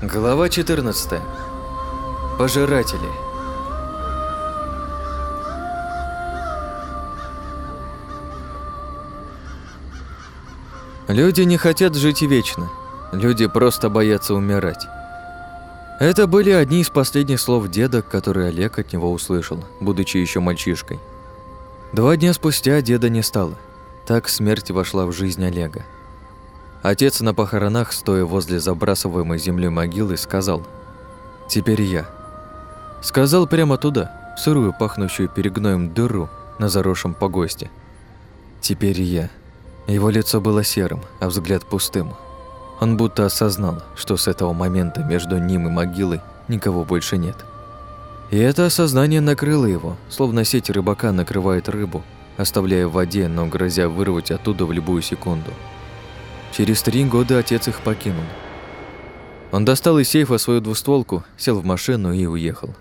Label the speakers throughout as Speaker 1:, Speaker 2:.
Speaker 1: Глава 14. Пожиратели. Люди не хотят жить вечно. Люди просто боятся умирать. Это были одни из последних слов деда, которые Олег от него услышал, будучи еще мальчишкой. Два дня спустя деда не стало. Так смерть вошла в жизнь Олега. Отец на похоронах, стоя возле забрасываемой землей могилы, сказал «Теперь я». Сказал прямо туда, в сырую, пахнущую перегноем дыру на заросшем погосте. «Теперь я». Его лицо было серым, а взгляд пустым. Он будто осознал, что с этого момента между ним и могилой никого больше нет. И это осознание накрыло его, словно сеть рыбака накрывает рыбу, оставляя в воде, но грозя вырвать оттуда в любую секунду. Через три года отец их покинул. Он достал из сейфа свою двустволку, сел в машину и уехал.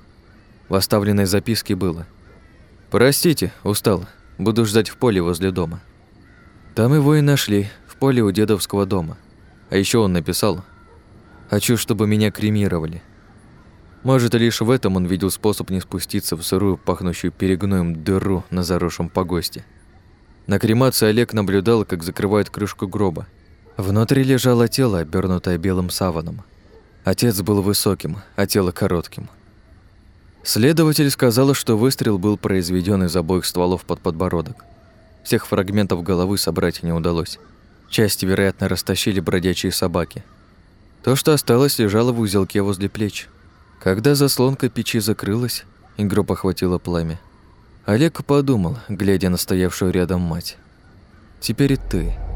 Speaker 1: В оставленной записке было «Простите, устал, буду ждать в поле возле дома». Там его и нашли, в поле у дедовского дома. А еще он написал «Хочу, чтобы меня кремировали». Может, лишь в этом он видел способ не спуститься в сырую, пахнущую перегноем дыру на заросшем погосте. На кремации Олег наблюдал, как закрывают крышку гроба, Внутри лежало тело, обернутое белым саваном. Отец был высоким, а тело коротким. Следователь сказал, что выстрел был произведен из обоих стволов под подбородок. Всех фрагментов головы собрать не удалось. Часть, вероятно, растащили бродячие собаки. То, что осталось, лежало в узелке возле плеч. Когда заслонка печи закрылась, и гроб охватило пламя, Олег подумал, глядя на стоявшую рядом мать. «Теперь и ты».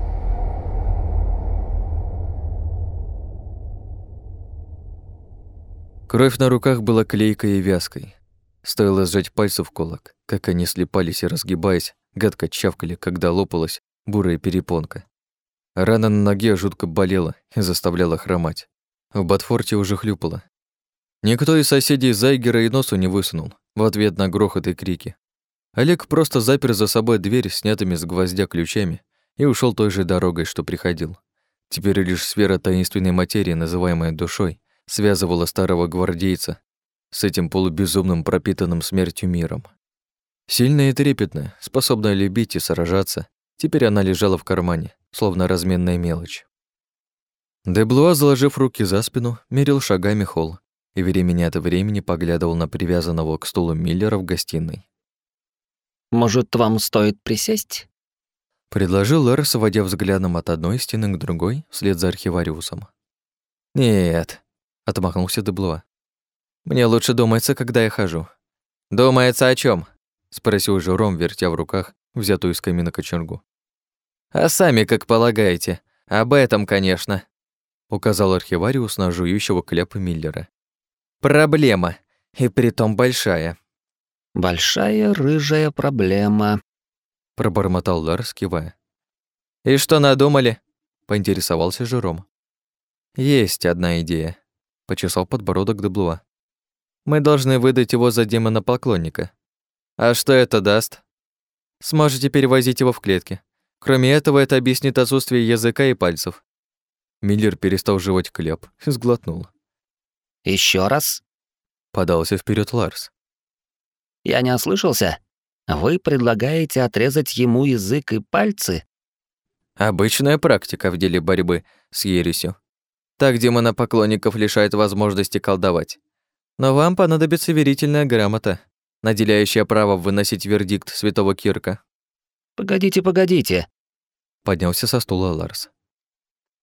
Speaker 1: Кровь на руках была клейкой и вязкой. Стоило сжать пальцы в кулак, как они слепались и, разгибаясь, гадко чавкали, когда лопалась бурая перепонка. Рана на ноге жутко болела и заставляла хромать. В Батфорте уже хлюпало. Никто из соседей Зайгера и носу не высунул в ответ на грохот и крики. Олег просто запер за собой дверь снятыми с гвоздя ключами и ушел той же дорогой, что приходил. Теперь лишь сфера таинственной материи, называемая душой, связывала старого гвардейца с этим полубезумным пропитанным смертью миром. Сильная и трепетная, способная любить и сражаться, теперь она лежала в кармане, словно разменная мелочь. Деблуа, заложив руки за спину, мерил шагами холл и времени от времени поглядывал на привязанного к стулу Миллера в гостиной.
Speaker 2: «Может, вам стоит присесть?»
Speaker 1: Предложил Ларс, водя взглядом от одной стены к другой, вслед за архивариусом. «Нет», — отмахнулся Деблуа. «Мне лучше думается, когда я хожу». «Думается о чем? спросил Журом, вертя в руках взятую из камина кочергу. «А сами как полагаете? Об этом, конечно», — указал архивариус на жующего кляпа Миллера. «Проблема, и притом большая».
Speaker 2: «Большая рыжая проблема», —
Speaker 1: пробормотал Ларс, кивая. «И что надумали?» — поинтересовался Жером. «Есть одна идея», почесал подбородок Деблуа. Мы должны выдать его за демона-поклонника. А что это даст? Сможете перевозить его в клетке. Кроме этого, это объяснит отсутствие языка и пальцев. Миллер перестал жевать кляп и сглотнул.
Speaker 2: Еще раз?»
Speaker 1: Подался вперед Ларс.
Speaker 2: «Я не ослышался? Вы предлагаете отрезать ему язык и пальцы?»
Speaker 1: Обычная практика в деле борьбы с ересью. Так демона-поклонников лишает возможности колдовать. Но вам понадобится верительная грамота, наделяющая право выносить вердикт святого Кирка.
Speaker 2: «Погодите, погодите», —
Speaker 1: поднялся со стула Ларс.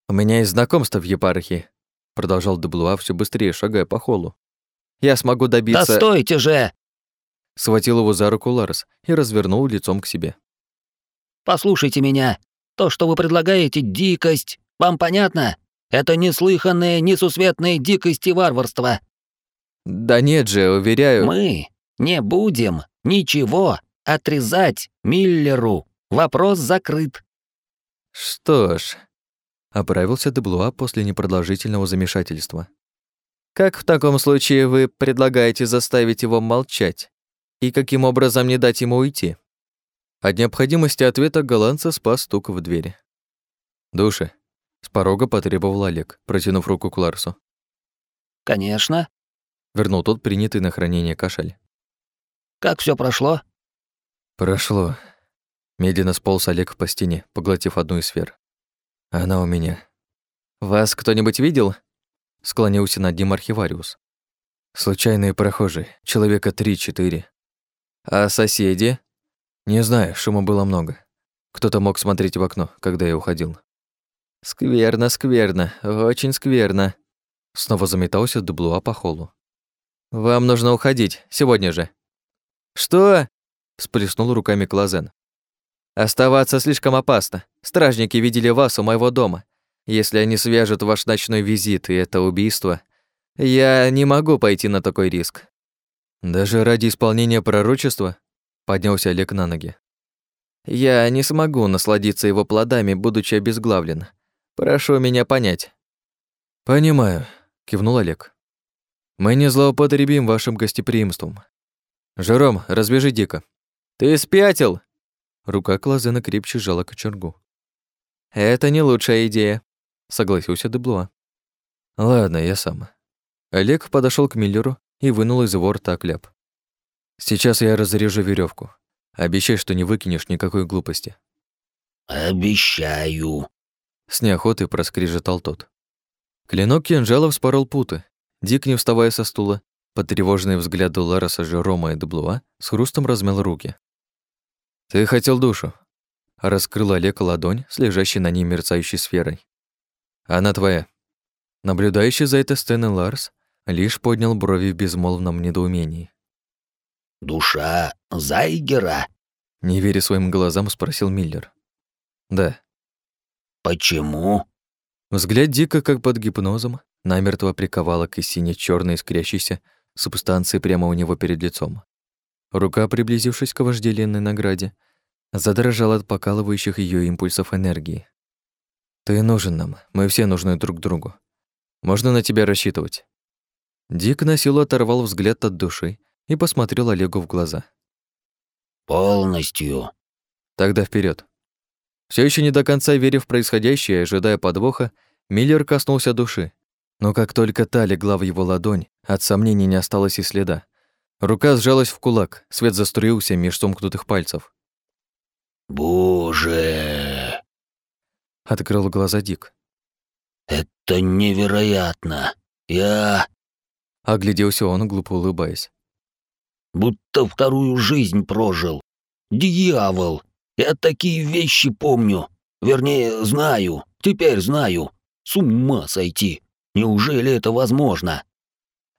Speaker 1: «У меня есть знакомство в епархии», — продолжал Деблуа все быстрее, шагая по холлу. «Я смогу добиться...»
Speaker 2: «Да стойте же!»
Speaker 1: Схватил его за руку Ларс и развернул лицом к себе.
Speaker 2: «Послушайте меня. То, что вы предлагаете, дикость. Вам понятно? Это неслыханные, несусветные дикости варварства.
Speaker 1: Да нет же, уверяю.
Speaker 2: Мы не будем ничего отрезать Миллеру. Вопрос закрыт.
Speaker 1: Что ж, оправился Деблуа после непродолжительного замешательства. Как в таком случае вы предлагаете заставить его молчать? И каким образом не дать ему уйти? От необходимости ответа голландца спас стук в двери. «Души, с порога потребовал Олег, протянув руку к Ларсу.
Speaker 2: Конечно.
Speaker 1: Вернул тот принятый на хранение кошель.
Speaker 2: Как все прошло?
Speaker 1: Прошло. Медленно сполз Олег по стене, поглотив одну из сфер. Она у меня. Вас кто-нибудь видел? Склонился над ним архивариус. Случайные прохожие, человека три-четыре. А соседи? Не знаю, шума было много. Кто-то мог смотреть в окно, когда я уходил. Скверно, скверно, очень скверно. Снова заметался Дублуа по холлу. Вам нужно уходить, сегодня же. Что? Сплеснул руками Клазен. Оставаться слишком опасно. Стражники видели вас у моего дома. Если они свяжут ваш ночной визит и это убийство, я не могу пойти на такой риск. Даже ради исполнения пророчества поднялся Олег на ноги. Я не смогу насладиться его плодами, будучи обезглавлен. Прошу меня понять. Понимаю, кивнул Олег. Мы не злоупотребим вашим гостеприимством. Жером, разбежи дико. Ты спятил? Рука Клазена крепче сжала кочергу. Это не лучшая идея, согласился Деблуа. Ладно, я сам. Олег подошел к Миллеру и вынул из его рта кляп. Сейчас я разрежу веревку. Обещай, что не выкинешь никакой глупости.
Speaker 2: Обещаю.
Speaker 1: С неохотой проскрежетал тот. Клинок кинжала вспорол путы. Дик, не вставая со стула, под тревожные взгляды Лароса, Жерома и Дублуа, с хрустом размял руки. «Ты хотел душу», — раскрыл Олег ладонь с лежащей на ней мерцающей сферой. «Она твоя». Наблюдающий за этой сценой Ларс лишь поднял брови в безмолвном недоумении.
Speaker 2: «Душа Зайгера?»
Speaker 1: Не веря своим глазам, спросил Миллер. «Да».
Speaker 2: «Почему?»
Speaker 1: Взгляд дико, как под гипнозом, намертво приковала к сине черной искрящейся субстанции прямо у него перед лицом. Рука, приблизившись к вожделенной награде, задрожала от покалывающих ее импульсов энергии. «Ты нужен нам, мы все нужны друг другу. Можно на тебя рассчитывать». Дик на силу оторвал взгляд от души и посмотрел Олегу в глаза.
Speaker 2: «Полностью».
Speaker 1: «Тогда вперед. Все еще не до конца веря в происходящее, ожидая подвоха, Миллер коснулся души. Но как только та легла в его ладонь, от сомнений не осталось и следа. Рука сжалась в кулак, свет заструился меж сомкнутых пальцев.
Speaker 2: «Боже!»
Speaker 1: — открыл глаза Дик.
Speaker 2: «Это невероятно! Я...»
Speaker 1: — огляделся он, глупо улыбаясь.
Speaker 2: «Будто вторую жизнь прожил. Дьявол! Я такие вещи помню. Вернее, знаю. Теперь знаю. С ума сойти! Неужели это возможно?»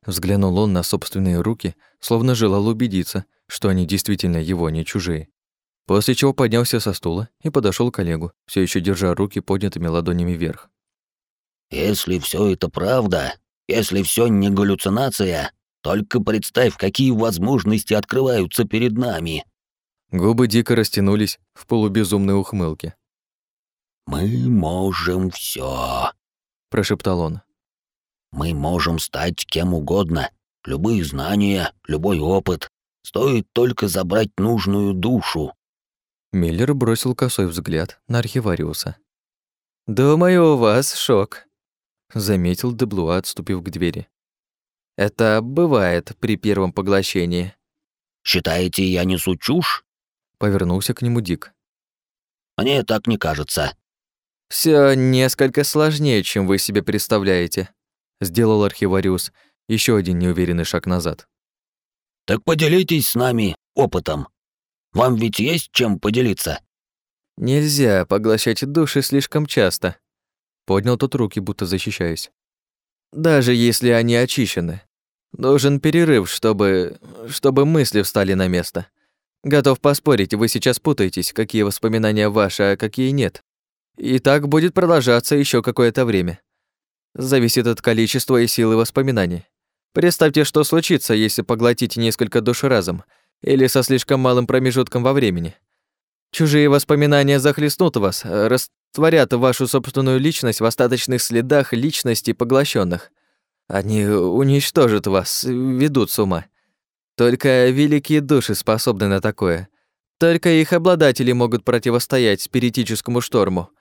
Speaker 1: Взглянул он на собственные руки, словно желал убедиться, что они действительно его, не чужие. После чего поднялся со стула и подошел к Олегу, все еще держа руки поднятыми ладонями вверх.
Speaker 2: «Если все это правда, если все не галлюцинация, только представь, какие возможности открываются перед нами».
Speaker 1: Губы дико растянулись в полубезумной ухмылке.
Speaker 2: «Мы можем все,
Speaker 1: прошептал он.
Speaker 2: Мы можем стать кем угодно, любые знания, любой опыт. Стоит только забрать нужную душу.
Speaker 1: Миллер бросил косой взгляд на архивариуса. «Думаю, у вас шок», — заметил Деблуа, отступив к двери. «Это бывает при первом поглощении».
Speaker 2: «Считаете, я несу чушь?»
Speaker 1: — повернулся к нему Дик.
Speaker 2: «Мне так не кажется».
Speaker 1: Все несколько сложнее, чем вы себе представляете», сделал архивариус еще один неуверенный шаг назад.
Speaker 2: Так поделитесь с нами опытом. Вам ведь есть чем поделиться.
Speaker 1: Нельзя поглощать души слишком часто. Поднял тот руки, будто защищаясь. Даже если они очищены. Нужен перерыв, чтобы... чтобы мысли встали на место. Готов поспорить, вы сейчас путаетесь, какие воспоминания ваши, а какие нет. И так будет продолжаться еще какое-то время зависит от количества и силы воспоминаний. Представьте, что случится, если поглотить несколько душ разом или со слишком малым промежутком во времени. Чужие воспоминания захлестнут вас, растворят вашу собственную личность в остаточных следах личности поглощенных. Они уничтожат вас, ведут с ума. Только великие души способны на такое. Только их обладатели могут противостоять спиритическому шторму.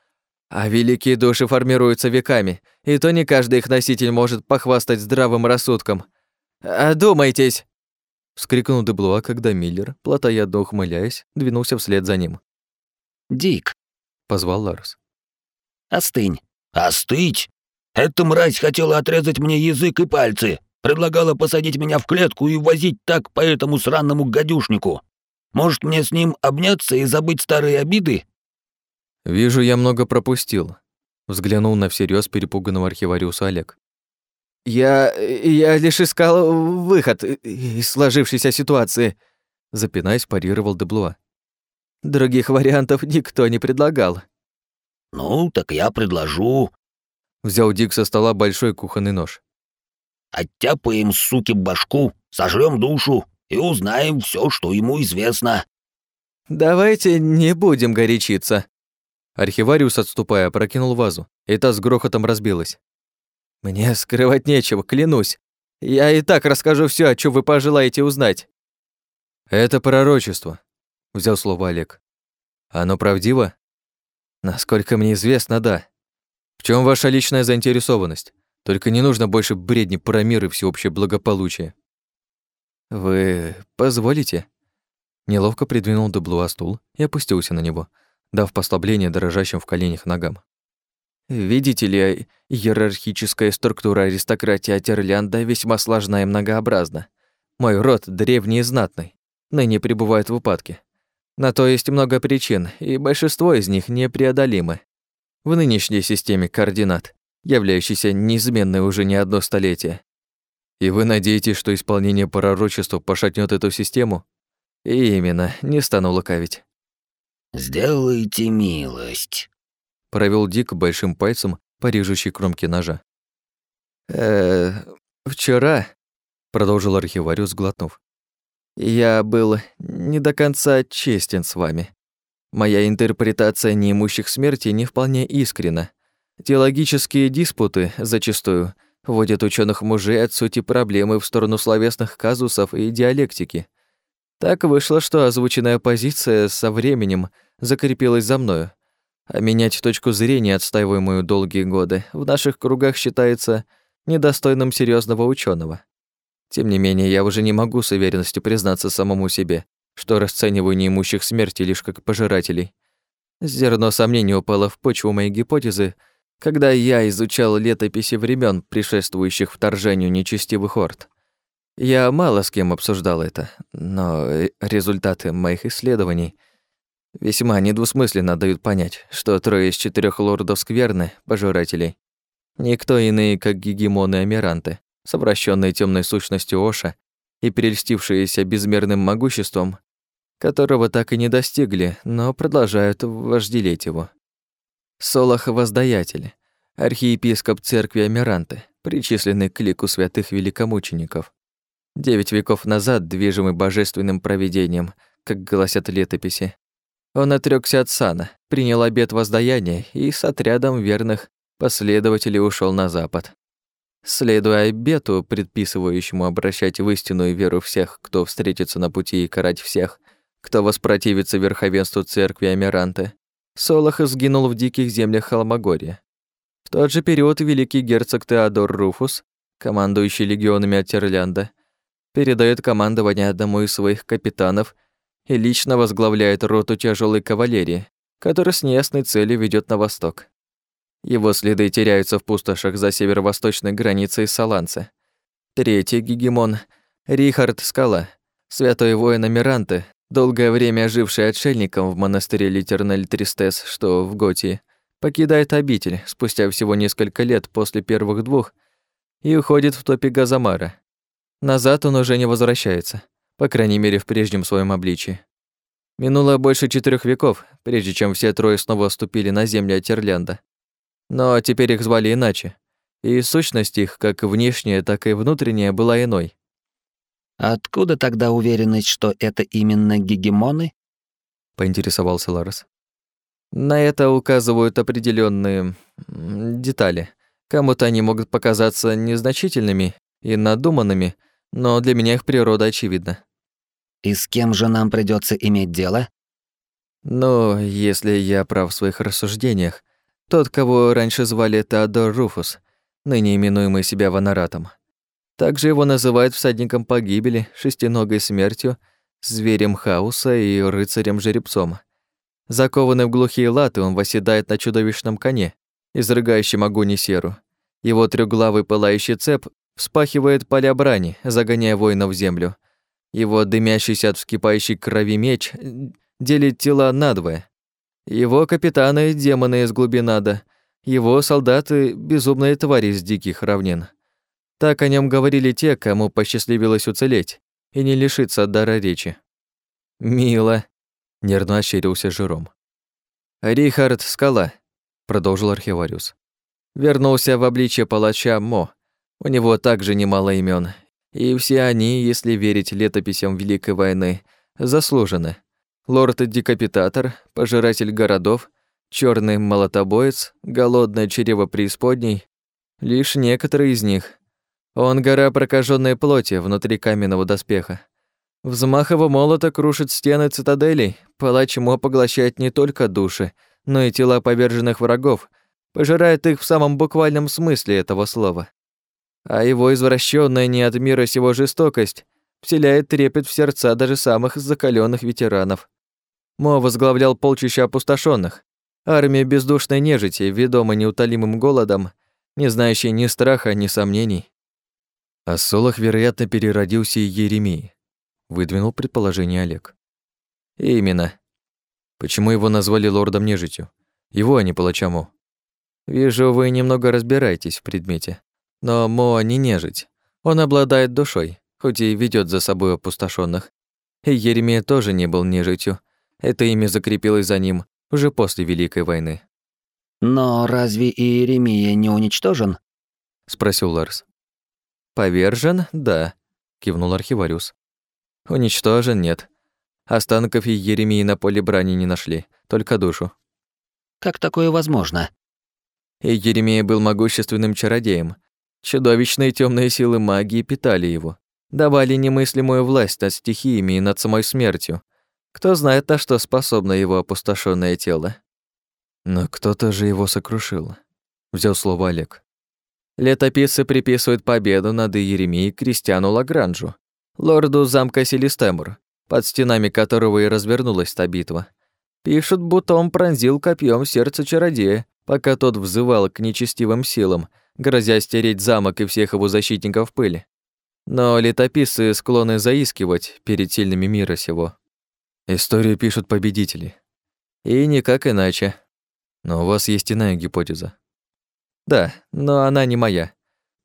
Speaker 1: А великие души формируются веками, и то не каждый их носитель может похвастать здравым рассудком. «Одумайтесь!» Вскрикнул Деблуа, когда Миллер, плотоядно ухмыляясь, двинулся вслед за ним.
Speaker 2: «Дик!»
Speaker 1: — позвал Ларс.
Speaker 2: «Остынь!» «Остыть? Эта мразь хотела отрезать мне язык и пальцы, предлагала посадить меня в клетку и возить так по этому сранному гадюшнику. Может, мне с ним обняться и забыть старые обиды?»
Speaker 1: «Вижу, я много пропустил», — взглянул на всерьез перепуганного архивариуса Олег. «Я... я лишь искал выход из сложившейся ситуации», — запинаясь, парировал Деблуа. «Других вариантов никто не предлагал».
Speaker 2: «Ну, так я предложу».
Speaker 1: Взял Дик со стола большой кухонный нож.
Speaker 2: «Оттяпаем, суки, башку, сожрем душу и узнаем все, что ему известно».
Speaker 1: «Давайте не будем горячиться». Архивариус, отступая, прокинул вазу, и та с грохотом разбилась. «Мне скрывать нечего, клянусь. Я и так расскажу все, о чем вы пожелаете узнать». «Это пророчество», — взял слово Олег. «Оно правдиво?» Насколько мне известно, да. В чем ваша личная заинтересованность? Только не нужно больше бредни про мир и всеобщее благополучие. Вы позволите? Неловко придвинул Деблуа стул и опустился на него, дав послабление дорожащим в коленях ногам. Видите ли, иерархическая структура аристократии Атерлянда весьма сложна и многообразна. Мой род древний и знатный, ныне пребывает в упадке. На то есть много причин, и большинство из них непреодолимы. В нынешней системе координат, являющейся неизменной уже не одно столетие. И вы надеетесь, что исполнение пророчества пошатнет эту систему? И именно, не стану лукавить.
Speaker 2: «Сделайте милость», —
Speaker 1: провел Дик большим пальцем по режущей кромке ножа. э вчера», — продолжил архивариус, глотнув, я был не до конца честен с вами. Моя интерпретация неимущих смерти не вполне искренна. Теологические диспуты зачастую вводят ученых мужей от сути проблемы в сторону словесных казусов и диалектики. Так вышло, что озвученная позиция со временем закрепилась за мною. А менять точку зрения, отстаиваемую долгие годы, в наших кругах считается недостойным серьезного ученого. Тем не менее, я уже не могу с уверенностью признаться самому себе, что расцениваю неимущих смерти лишь как пожирателей. Зерно сомнений упало в почву моей гипотезы, когда я изучал летописи времен, предшествующих вторжению нечестивых орд. Я мало с кем обсуждал это, но результаты моих исследований весьма недвусмысленно дают понять, что трое из четырех лордов скверны, пожирателей, никто иные, как гегемоны Амиранты, совращенные темной сущностью Оша и перельстившиеся безмерным могуществом, которого так и не достигли, но продолжают вожделеть его. Солох Воздаятель, архиепископ церкви Амиранты, причисленный к лику святых великомучеников. Девять веков назад, движимый божественным провидением, как гласят летописи, он отрёкся от сана, принял обет воздаяния и с отрядом верных последователей ушел на запад. Следуя обету, предписывающему обращать в истинную веру всех, кто встретится на пути и карать всех, кто воспротивится верховенству церкви Амиранте, Солох сгинул в диких землях Холмогория. В тот же период великий герцог Теодор Руфус, командующий легионами от Терлянда, передает командование одному из своих капитанов и лично возглавляет роту тяжелой кавалерии, которая с неясной целью ведет на восток. Его следы теряются в пустошах за северо-восточной границей Саланца. Третий гегемон — Рихард Скала, святой воин Амиранты, долгое время живший отшельником в монастыре Литернель Тристес, что в Готии, покидает обитель спустя всего несколько лет после первых двух и уходит в топе Газамара. Назад он уже не возвращается, по крайней мере, в прежнем своем обличии. Минуло больше четырех веков, прежде чем все трое снова ступили на земли Атерлянда. Но теперь их звали иначе, и сущность их, как внешняя, так и внутренняя, была иной.
Speaker 2: «Откуда тогда уверенность, что это именно гегемоны?»
Speaker 1: — поинтересовался Ларес. На это указывают определенные детали. Кому-то они могут показаться незначительными и надуманными, но для меня их природа очевидна.
Speaker 2: «И с кем же нам придется иметь дело?»
Speaker 1: «Ну, если я прав в своих рассуждениях, Тот, кого раньше звали Теодор Руфус, ныне именуемый себя Ванаратом. Также его называют всадником погибели, шестиногой смертью, зверем хаоса и рыцарем-жеребцом. Закованный в глухие латы, он восседает на чудовищном коне, изрыгающем огонь и серу. Его трёхглавый пылающий цеп вспахивает поля брани, загоняя воинов в землю. Его дымящийся от вскипающей крови меч делит тела надвое. Его капитаны — демоны из глубин ада, его солдаты — безумные твари из диких равнин. Так о нем говорили те, кому посчастливилось уцелеть и не лишиться дара речи. «Мило», — нервно ощерился Жером. «Рихард Скала», — продолжил архивариус. «Вернулся в обличье палача Мо, у него также немало имен, и все они, если верить летописям Великой войны, заслужены. Лорд-декапитатор, пожиратель городов, черный молотобоец, голодное чрево преисподней, лишь некоторые из них. Он гора прокаженной плоти внутри каменного доспеха. Взмах его молота крушит стены цитаделей, палач ему поглощает не только души, но и тела поверженных врагов, пожирает их в самом буквальном смысле этого слова а его извращенная не от мира сего жестокость вселяет трепет в сердца даже самых закаленных ветеранов. Мо возглавлял полчища опустошенных, армия бездушной нежити, ведома неутолимым голодом, не знающая ни страха, ни сомнений. А Солох, вероятно, переродился и Еремии, выдвинул предположение Олег. Именно. Почему его назвали лордом-нежитью? Его, а не палачаму. Вижу, вы немного разбираетесь в предмете. Но Мо не нежить. Он обладает душой, хоть и ведет за собой опустошенных. И Еремия тоже не был нежитью. Это имя закрепилось за ним уже после Великой войны.
Speaker 2: «Но разве Иеремия не уничтожен?»
Speaker 1: — спросил Ларс. «Повержен, да», — кивнул архивариус. «Уничтожен, нет. Останков Еремии на поле брани не нашли, только душу».
Speaker 2: «Как такое возможно?»
Speaker 1: И Еремия был могущественным чародеем, Чудовищные темные силы магии питали его, давали немыслимую власть над стихиями и над самой смертью. Кто знает, на что способно его опустошенное тело. Но кто-то же его сокрушил. Взял слово Олег. Летописцы приписывают победу над Иеремией Кристиану Лагранжу, лорду замка Селистемур, под стенами которого и развернулась та битва. Пишут, будто он пронзил копьем сердце чародея, пока тот взывал к нечестивым силам, грозя стереть замок и всех его защитников в пыль. Но летописцы склонны заискивать перед сильными мира сего. Историю пишут победители. И никак иначе. Но у вас есть иная гипотеза. Да, но она не моя.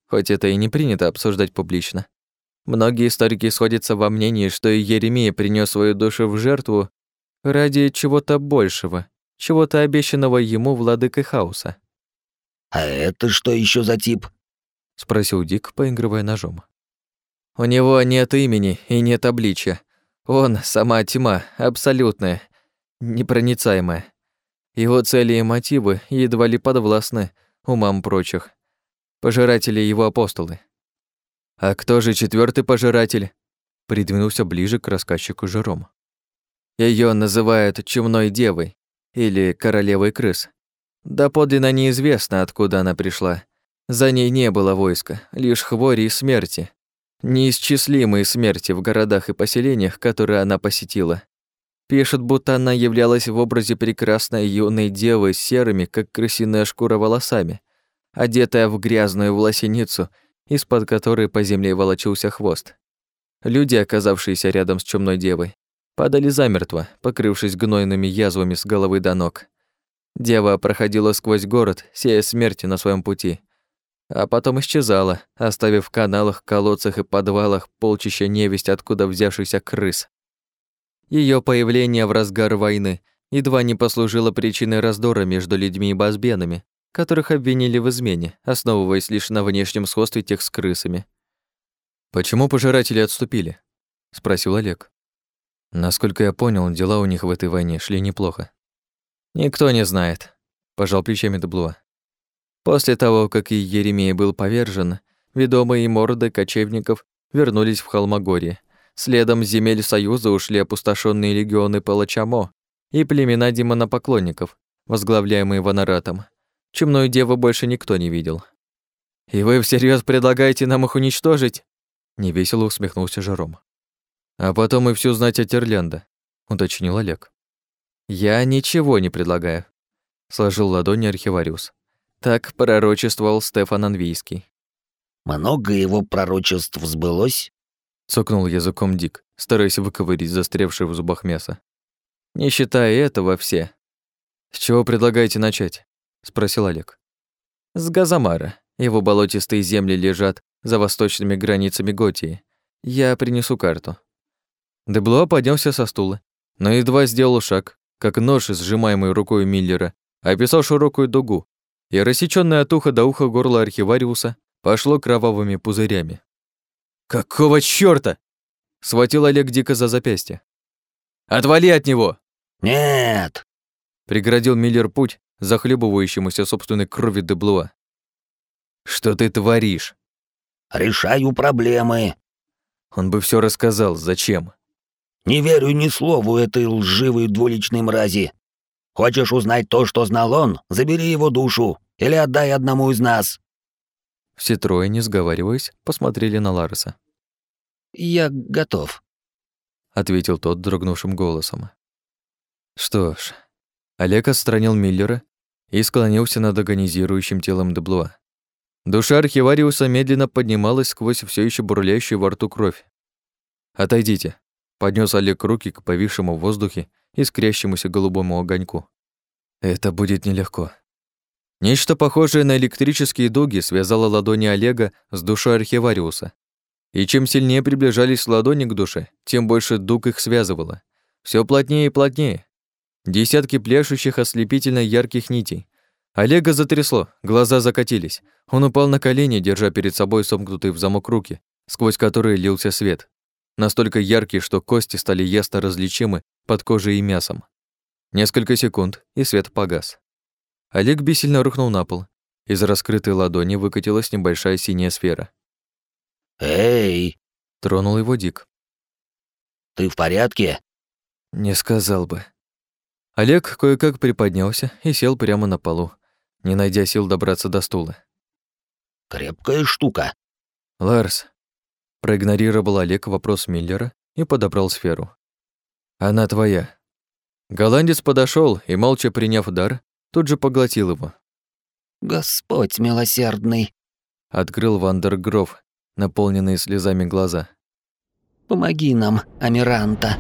Speaker 1: Хоть это и не принято обсуждать публично. Многие историки сходятся во мнении, что и Еремия принес свою душу в жертву ради чего-то большего, чего-то обещанного ему владыкой хаоса.
Speaker 2: «А это что еще за тип?»
Speaker 1: — спросил Дик, поигрывая ножом. «У него нет имени и нет обличия. Он — сама тьма, абсолютная, непроницаемая. Его цели и мотивы едва ли подвластны умам прочих. Пожиратели его апостолы. А кто же четвертый пожиратель?» Придвинулся ближе к рассказчику Жером. Ее называют чумной девой или королевой крыс. Да подлинно неизвестно, откуда она пришла. За ней не было войска, лишь хвори и смерти. Неисчислимые смерти в городах и поселениях, которые она посетила. Пишут, будто она являлась в образе прекрасной юной девы с серыми, как крысиная шкура, волосами, одетая в грязную волосиницу, из-под которой по земле волочился хвост. Люди, оказавшиеся рядом с чумной девой, падали замертво, покрывшись гнойными язвами с головы до ног. Дева проходила сквозь город, сея смерти на своем пути, а потом исчезала, оставив в каналах, колодцах и подвалах полчища невесть, откуда взявшихся крыс. Ее появление в разгар войны едва не послужило причиной раздора между людьми и базбенами, которых обвинили в измене, основываясь лишь на внешнем сходстве тех с крысами. «Почему пожиратели отступили?» — спросил Олег. Насколько я понял, дела у них в этой войне шли неплохо. «Никто не знает», — пожал плечами Деблуа. После того, как и Еремей был повержен, ведомые морды кочевников вернулись в Холмогорье. Следом с земель Союза ушли опустошенные легионы Палачамо и племена демонопоклонников, возглавляемые Ванаратом. Чумную деву больше никто не видел. «И вы всерьез предлагаете нам их уничтожить?» Невесело усмехнулся Жером. «А потом и всю знать о Терлянда», — уточнил Олег. «Я ничего не предлагаю», — сложил ладони архивариус. Так пророчествовал Стефан Анвийский.
Speaker 2: «Много его пророчеств сбылось?»
Speaker 1: — цокнул языком Дик, стараясь выковырить застрявшее в зубах мясо. «Не считая этого, все». «С чего предлагаете начать?» — спросил Олег. «С Газамара. Его болотистые земли лежат за восточными границами Готии. Я принесу карту». Деблуа поднялся со стула, но едва сделал шаг, как нож, сжимаемый рукой Миллера, описал широкую дугу, и рассечённое от уха до уха горло архивариуса пошло кровавыми пузырями. «Какого чёрта?» — схватил Олег дико за запястье. «Отвали от него!»
Speaker 2: «Нет!»
Speaker 1: — преградил Миллер путь захлебывающемуся собственной крови Деблуа. «Что ты творишь?»
Speaker 2: «Решаю проблемы».
Speaker 1: Он бы всё рассказал, зачем.
Speaker 2: Не верю ни слову этой лживой двуличной мрази. Хочешь узнать то, что знал он? Забери его душу или отдай одному из нас».
Speaker 1: Все трое, не сговариваясь, посмотрели на Лареса.
Speaker 2: «Я готов», —
Speaker 1: ответил тот дрогнувшим голосом. Что ж, Олег отстранил Миллера и склонился над агонизирующим телом Деблуа. Душа архивариуса медленно поднималась сквозь все еще бурлящую во рту кровь. «Отойдите», Поднес Олег руки к повисшему в воздухе искрящемуся голубому огоньку. Это будет нелегко. Нечто похожее на электрические дуги связало ладони Олега с душой архивариуса. И чем сильнее приближались ладони к душе, тем больше дуг их связывало. Все плотнее и плотнее. Десятки пляшущих ослепительно ярких нитей. Олега затрясло, глаза закатились. Он упал на колени, держа перед собой сомкнутые в замок руки, сквозь которые лился свет настолько яркий, что кости стали ясно различимы под кожей и мясом. Несколько секунд, и свет погас. Олег бессильно рухнул на пол. Из раскрытой ладони выкатилась небольшая синяя сфера.
Speaker 2: «Эй!»
Speaker 1: — тронул его Дик.
Speaker 2: «Ты в порядке?»
Speaker 1: «Не сказал бы». Олег кое-как приподнялся и сел прямо на полу, не найдя сил добраться до стула.
Speaker 2: «Крепкая штука».
Speaker 1: «Ларс, Проигнорировал Олег вопрос Миллера и подобрал сферу. «Она твоя». Голландец подошел и, молча приняв дар, тут же поглотил его.
Speaker 2: «Господь милосердный», —
Speaker 1: открыл Вандергров, наполненные слезами глаза.
Speaker 2: «Помоги нам, Амиранта».